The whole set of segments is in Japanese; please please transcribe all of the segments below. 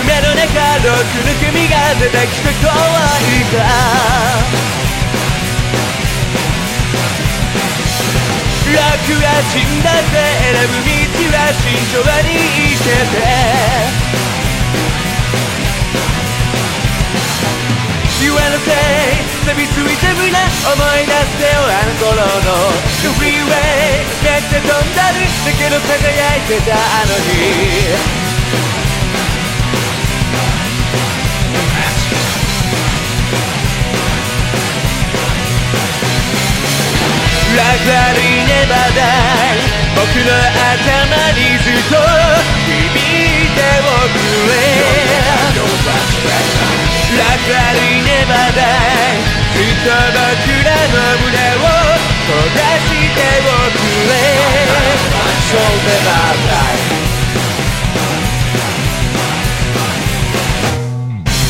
どくぬ君が出てきて怖いか楽は死んだって選ぶ道は慎重に生きて。て言わなせ錆びついた胸思い出せよあの頃の。フリーウェイめっちゃ飛んだるだけど輝いてたあの日。ラグアリーネバダイ僕の頭にずっと響いておくれラグアリーネバダイずっと僕らの胸を焦がしておくれ So never die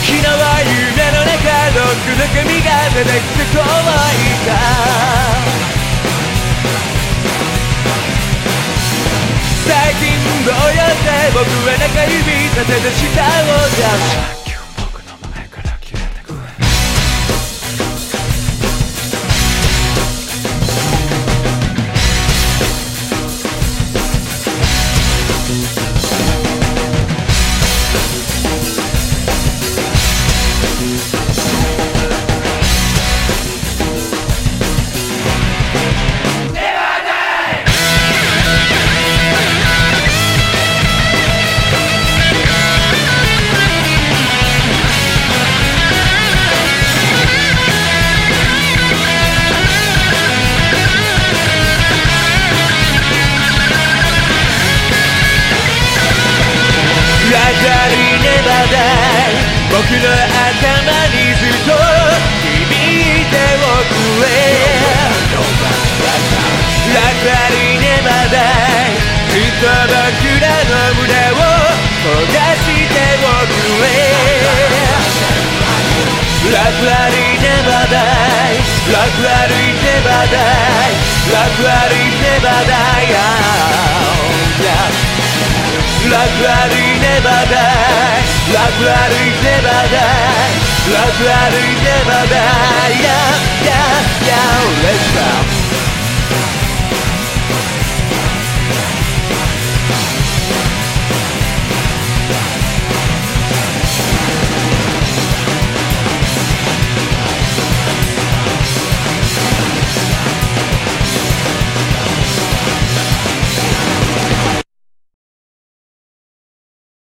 昨日は夢の中どくの髪が出てきて怖いか指立てて舌を出す僕の頭にずっと響いておくれラガリネバダイ。ずっと僕らの胸を焦がしておくれラグアリネバダイ。ラグアリネバダイ。ラグアリネバダイ。yeah. Like that he Lafları ne beden Lafları ne beden